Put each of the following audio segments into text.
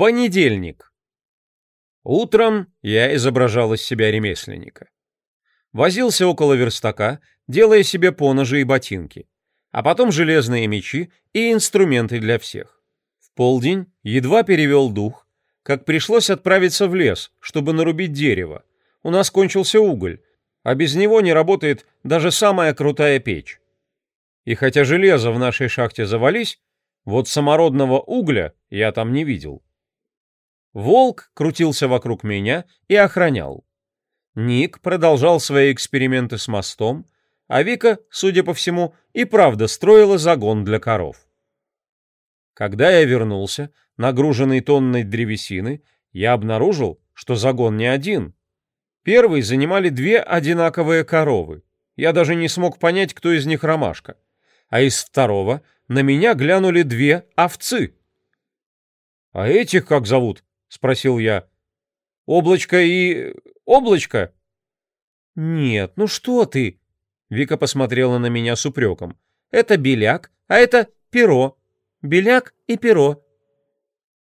Понедельник. Утром я изображал из себя ремесленника. Возился около верстака, делая себе поножи и ботинки, а потом железные мечи и инструменты для всех. В полдень едва перевел дух, как пришлось отправиться в лес, чтобы нарубить дерево. У нас кончился уголь, а без него не работает даже самая крутая печь. И хотя железо в нашей шахте завались, вот самородного угля я там не видел. Волк крутился вокруг меня и охранял. Ник продолжал свои эксперименты с мостом, а Вика, судя по всему, и правда строила загон для коров. Когда я вернулся, нагруженный тонной древесины, я обнаружил, что загон не один. Первый занимали две одинаковые коровы. Я даже не смог понять, кто из них ромашка. А из второго на меня глянули две овцы. «А этих как зовут?» — спросил я. «Облачко и... облачко?» «Нет, ну что ты?» Вика посмотрела на меня с упреком. «Это беляк, а это перо. Беляк и перо».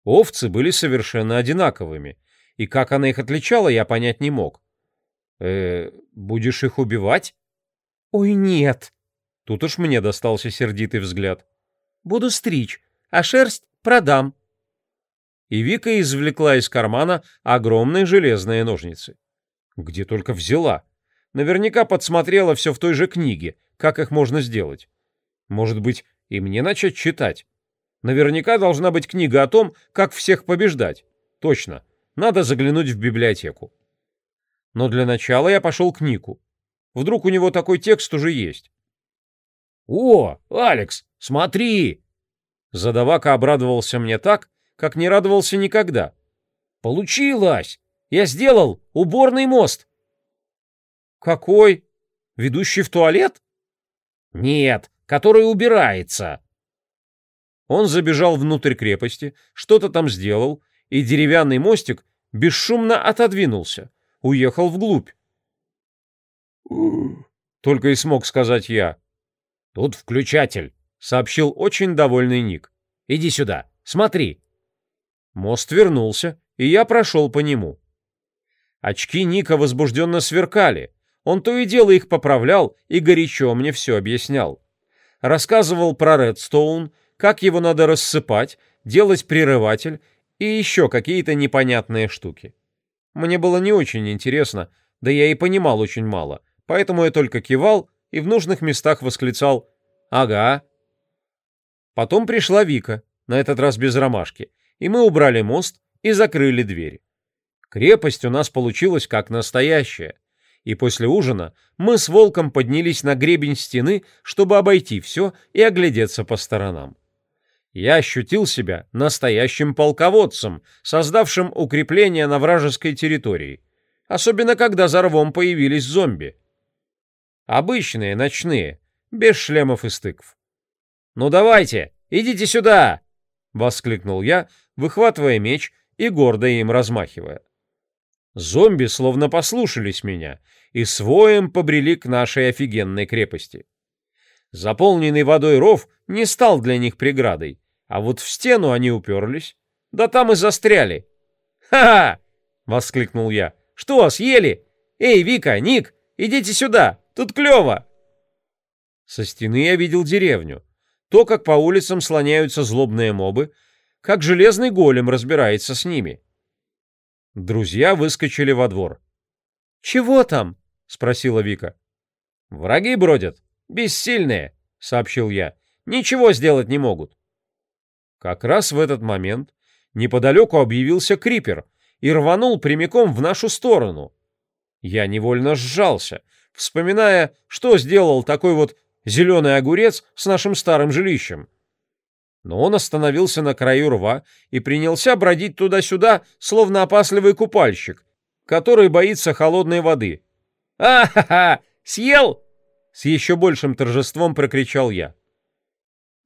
Овцы были совершенно одинаковыми, и как она их отличала, я понять не мог. «Э, будешь их убивать?» «Ой, нет!» Тут уж мне достался сердитый взгляд. «Буду стричь, а шерсть продам» и Вика извлекла из кармана огромные железные ножницы. Где только взяла. Наверняка подсмотрела все в той же книге, как их можно сделать. Может быть, и мне начать читать. Наверняка должна быть книга о том, как всех побеждать. Точно, надо заглянуть в библиотеку. Но для начала я пошел к Нику. Вдруг у него такой текст уже есть. «О, Алекс, смотри!» Задавака обрадовался мне так, как не радовался никогда. Получилось! Я сделал уборный мост. Какой? Ведущий в туалет? Нет, который убирается. Он забежал внутрь крепости, что-то там сделал, и деревянный мостик бесшумно отодвинулся, уехал вглубь. Только и смог сказать я. Тут включатель, сообщил очень довольный Ник. Иди сюда, смотри. Мост вернулся, и я прошел по нему. Очки Ника возбужденно сверкали. Он то и дело их поправлял и горячо мне все объяснял. Рассказывал про Редстоун, как его надо рассыпать, делать прерыватель и еще какие-то непонятные штуки. Мне было не очень интересно, да я и понимал очень мало, поэтому я только кивал и в нужных местах восклицал «Ага». Потом пришла Вика, на этот раз без ромашки, и мы убрали мост и закрыли двери. Крепость у нас получилась как настоящая, и после ужина мы с волком поднялись на гребень стены, чтобы обойти все и оглядеться по сторонам. Я ощутил себя настоящим полководцем, создавшим укрепление на вражеской территории, особенно когда за рвом появились зомби. Обычные, ночные, без шлемов и стыков. «Ну давайте, идите сюда!» — воскликнул я, выхватывая меч и гордо им размахивая. Зомби словно послушались меня и своим побрели к нашей офигенной крепости. Заполненный водой ров не стал для них преградой, а вот в стену они уперлись, да там и застряли. «Ха-ха!» — воскликнул я. «Что, съели? Эй, Вика, Ник, идите сюда, тут клево!» Со стены я видел деревню, то, как по улицам слоняются злобные мобы, как железный голем разбирается с ними. Друзья выскочили во двор. «Чего там?» — спросила Вика. «Враги бродят. Бессильные», — сообщил я. «Ничего сделать не могут». Как раз в этот момент неподалеку объявился Крипер и рванул прямиком в нашу сторону. Я невольно сжался, вспоминая, что сделал такой вот зеленый огурец с нашим старым жилищем — но он остановился на краю рва и принялся бродить туда-сюда, словно опасливый купальщик, который боится холодной воды. «А-ха-ха! Съел!» — с еще большим торжеством прокричал я.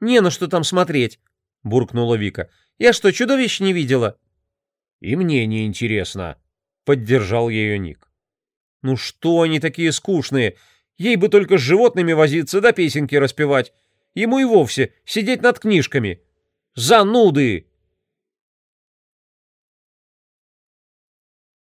«Не на что там смотреть!» — буркнула Вика. «Я что, чудовищ не видела?» «И мне не интересно, поддержал ее Ник. «Ну что они такие скучные? Ей бы только с животными возиться да песенки распевать!» Ему и вовсе сидеть над книжками. Зануды!